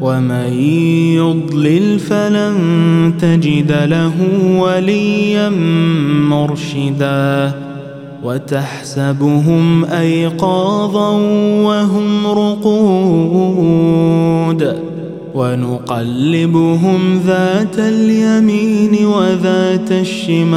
ومن يضلل فلن تجد له وليا مرشدا. وتحسبهم أيقاظا وهم رقود. ونقلبهم ذات اليمين وذات الشمال.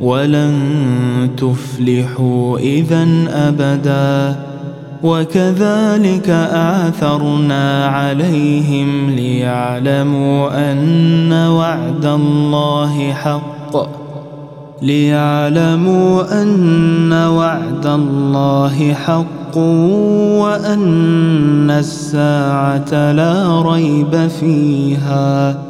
ولن تفلحوا اذا أبدا وكذلك آثرنا عليهم ليعلموا أن وعد الله حق ليعلموا أن وعد الله حق وأن الساعة لا ريب فيها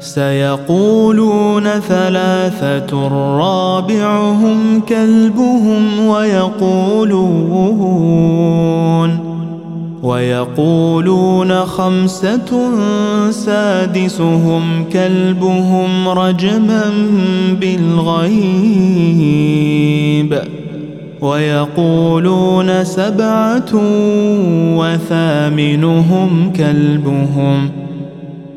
سيقولون ثلاثة رابعهم كلبهم ويقولون ويقولون خمسة سادسهم كلبهم رجما بالغيب ويقولون سبعة وثامنهم كلبهم ۖ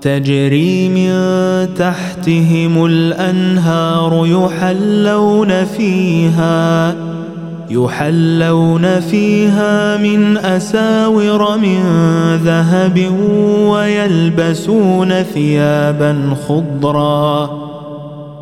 تجري من تحتهم الأنهار يحلون فيها يحلون فيها من أساور من ذهب ويلبسون ثيابا خضراً.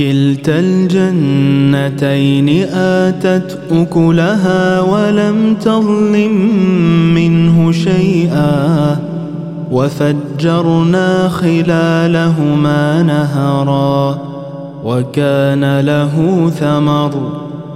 كلتا الجنتين آتت أكلها ولم تظلم منه شيئا وفجرنا خلالهما نهرا وكان له ثمر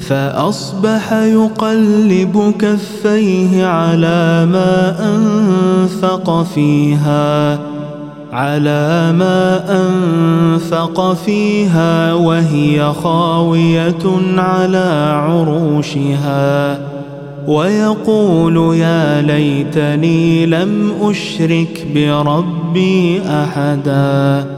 فأصبح يقلب كفيه على ما أنفق فيها على ما أنفق فيها وهي خاوية على عروشها. ويقول يا ليتني لم أشرك بربي أحدا.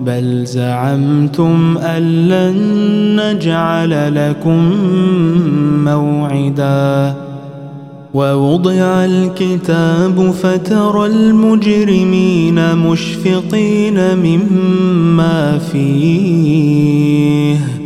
بل زعمتم أن لن نجعل لكم موعدا. ووضع الكتاب فترى المجرمين مشفقين مما فيه.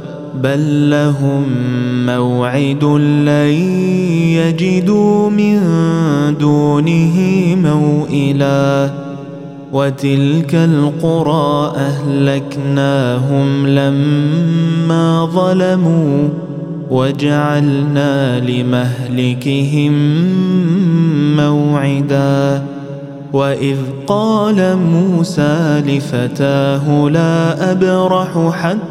بل لهم موعد لن يجدوا من دونه موئلا وتلك القرى أهلكناهم لما ظلموا وجعلنا لمهلكهم موعدا وإذ قال موسى لفتاه لا أبرح حتى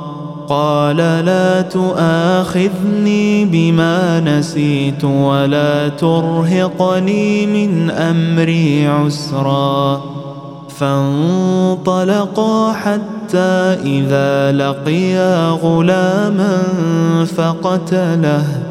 قال لا تؤاخذني بما نسيت ولا ترهقني من أمري عسرا. فانطلقا حتى إذا لقيا غلاما فقتله.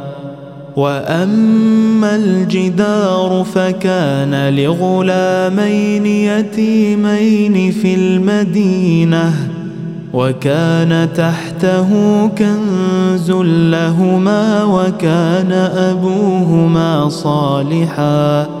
وأما الجدار فكان لغلامين يتيمين في المدينة وكان تحته كنز لهما وكان أبوهما صالحا